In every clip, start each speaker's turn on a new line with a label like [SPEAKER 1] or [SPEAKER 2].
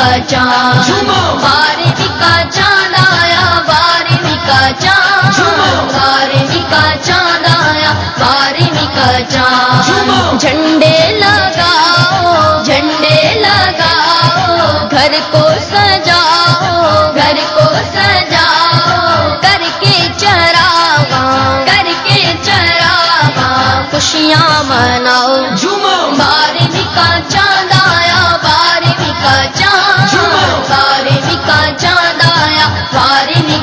[SPEAKER 1] کا چاند بارہویں کا چاند آیا بارہویں کا چاند بارہویں کا چاند آیا بارہویں کا چاند جھنڈے لگاؤ جھنڈے لگاؤ گھر کو سجاؤ گھر کو سجاؤ کر کے چراغا کر کے چراغا خوشیاں مناؤ بارہویں کا چاند آیا بارہویں کا چاند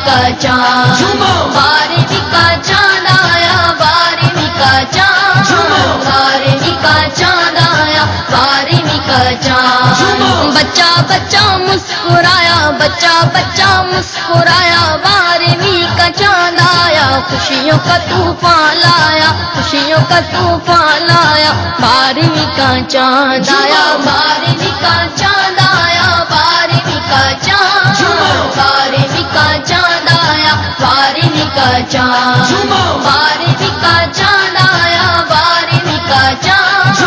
[SPEAKER 1] کا چاند بارہویں کا چاند آیا بارہویں کا چاند بارہویں کا چاند آیا بارہویں کا چاند بچہ بچہ مسکرایا بچہ بچہ مسکرایا بارہویں کا چاند آیا خوشیوں کا طوفان لایا خوشیوں کا طوفان لایا بارہویں کا چاند آیا بارہویں کا چاند آیا بارہویں کا چاند کا چاند بارہویں کا چاند آیا بارہویں کا چاند۔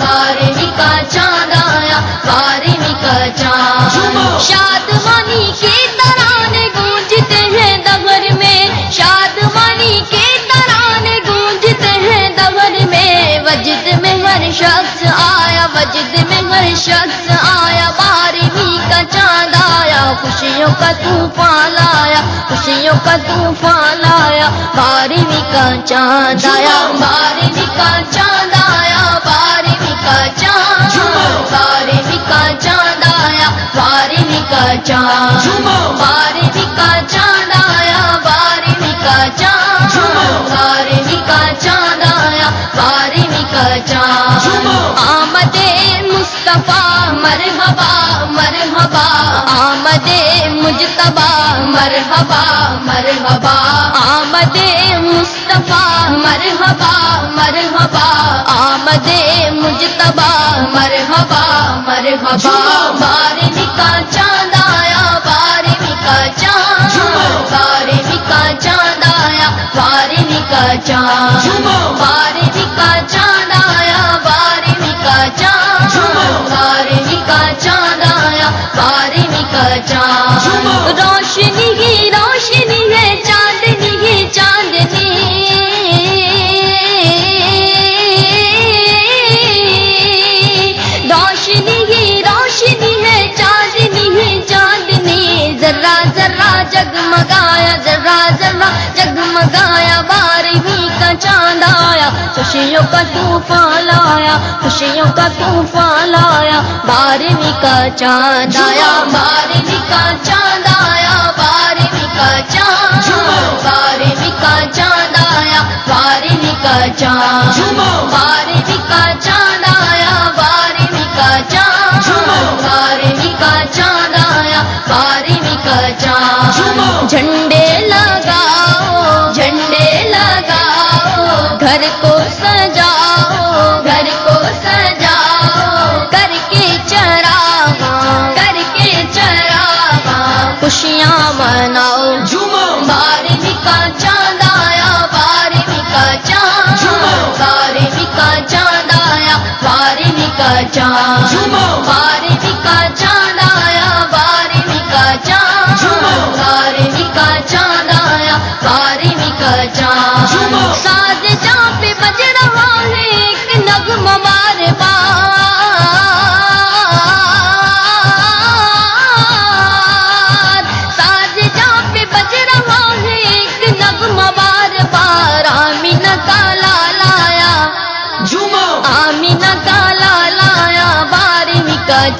[SPEAKER 1] بارہویں کا چاند آیا بارہویں کا چاند۔ شادمانی کے ترانے گونجتے ہیں دبر میں۔ شادمانی کے ترانے گونجتے ہیں دبر میں۔ وجد میں ہر شخص آیا وجد میں ہر شخص آیا۔ بارہویں کا چاند آیا خوشیوں کا طوفان لایا خوشیوں کا طوفان لایا بارہویں کا چاند آیا بارہویں کا چاند آیا بارہویں کا چاند بارہویں کا چاند آیا بارہویں کا چاند بارہویں کا چاند آیا بارہویں کا چاند بارہویں کا چاند آیا بارہویں کا چاند۔ آمد مصطفیٰ مرحبا مرحبا۔ مجتبا مرحبا مرحبا۔ آمد مصطفیٰ مرحبا مرحبا۔ آمد مجتبا مرحبا مرحبا۔ بارہویں کا چاند آیا بارہویں کا چاند۔ بارہویں کا چاند آیا بارہویں کا چاند۔ بارہویں کا چاند آیا بارہویں کا چاند۔ چاند۔ روشنی ہی روشنی ہے، چاندنی ہی چاندنی۔ روشنی ہی روشنی ہے، چاندنی ہی چاندنی۔ ذرا ذرا جگمگایا ذرا ذرا جگمگایا۔ بارہویں کا چاند آیا، خوشیوں کا طوفان لایا خوشیوں کا طوفان بارہویں کا چاند آیا بارہویں کا چاند آیا بارہویں کا چاند بارہویں کا چاند آیا بارہویں کا چاند بارہویں کا چاند آیا بارہویں کا چاند بارہویں کا چاند آیا بارہویں کا چاند جھنڈے لگاؤ چاند بارہویں کا چاند آیا بارہویں کا چاند۔ بارہویں کا چاند آیا بارہویں کا چاند۔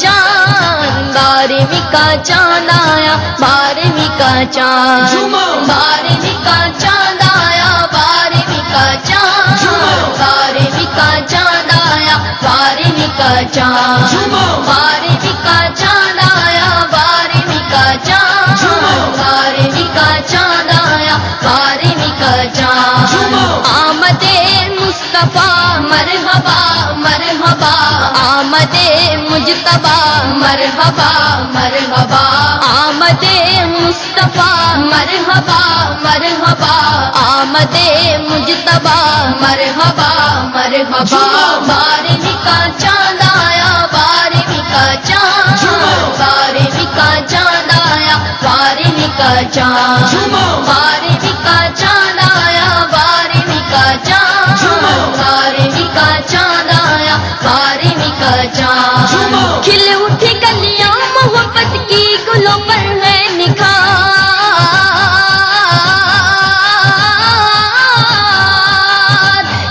[SPEAKER 1] چاند بارہویں کا چاند آیا بارہویں کا چاند بارہویں کا چاند آیا بارہویں کا چاند بارہویں کا چاند آیا بارہویں کا چاند بارہویں کا چاند آیا بارہویں کا چاند بارہویں کا چاند آیا بارہویں کا چاند آمد مصطفیٰ مرحبا مرحبا آمد مجتبا مرحبا مرحبا۔ آمد مصطفیٰ مرحبا مرحبا۔ آمد مجتبا مرحبا مرحبا۔ بارہویں کا چاند آیا بارہویں کا چاند بارہویں چاند۔ بارہویں کا چاند آیا بارہویں کا چاند۔ بارہویں کا چاند آیا بارہویں کا چاند۔ کھل اٹھی کلیاں محبت کی گلوں پر ہے نکھار۔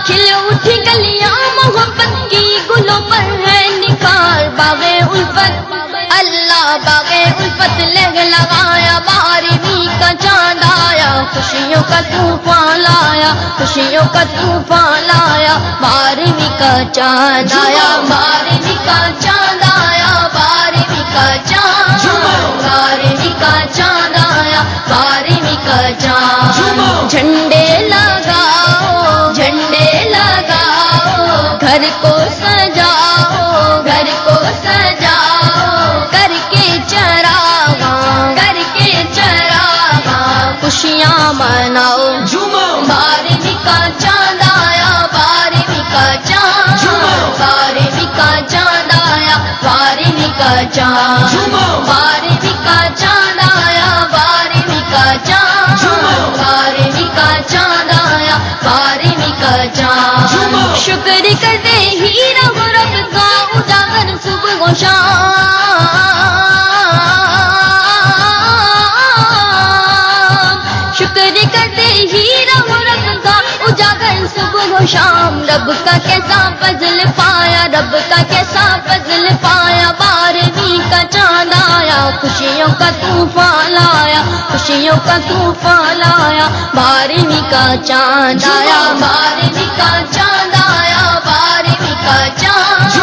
[SPEAKER 1] کھل اٹھی کلیاں محبت کی گلوں پر ہے نکھار۔ باغ الفت اللہ باغ الفت لگ لگایا بارہویں کا چاند آیا خوشیوں کا طوفان لایا خوشیوں کا طوفان لایا بارہویں کا چاند آیا بارہویں کا چاند آیا بارہویں کا چاند بارہویں کا چاند آیا بارہویں کا چاند جھنڈے لگاؤ جھنڈے لگاؤ گھر کو سجاؤ کا چاند آیا بارہویں کا چاند بارہویں کا چاند آیا بارہویں کا چاند بارہویں کا چاند آیا بارہویں کا چاند بارہویں کا چاند آیا بارہویں کا چاند شکر کرتے ہی رب رب کا اجاگر صبح و شام رب کا کیسا فضل پایا رب کا کیسا فضل پایا بارہویں کا چاند آیا خوشیوں کا طوفان آیا خوشیوں کا طوفان آیا بارہویں کا چاند آیا بارہویں کا چاند آیا بارہویں کا چاند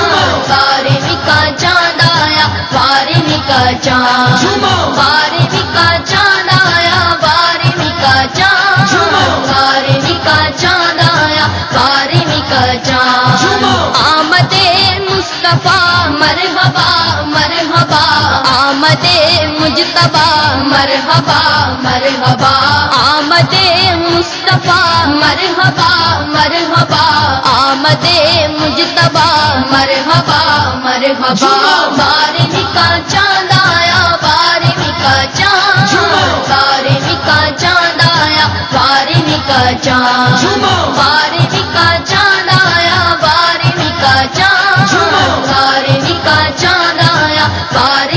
[SPEAKER 1] بارہویں کا چاند آیا بارہویں کا چاند بارہویں کا چاند مجتبا مرحبا مرحبا۔ آمد مصطفیٰ مرحبا مرحبا۔ آمد مجتبا مرحبا مرحبا۔ بارہویں کا چاند آیا بارہویں کا چاند۔ بارہویں کا چاند آیا بارہویں کا چاند۔ بارہویں کا چاند آیا بارہویں کا چاند۔ بارہویں کا چاند آیا بارہویں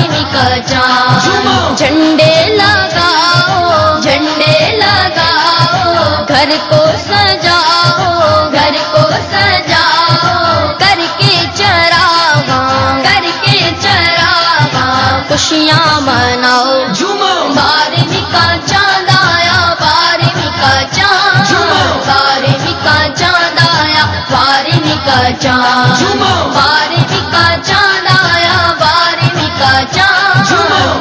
[SPEAKER 1] جھنڈے لگاؤ جھنڈے لگاؤ گھر کو سجاؤ گھر کو سجاؤ کر کے چراغا کر کے چراغا خوشیاں مناؤ۔ بارہویں کا چاند آیا بارہویں کا چاند۔ بارہویں کا چاند آیا بارہویں کا چاند۔ بارہویں کا چاند آیا بارہویں کا چاند۔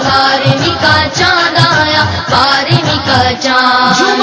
[SPEAKER 1] بارہویں کا چاند آیا بارہویں کا چاند۔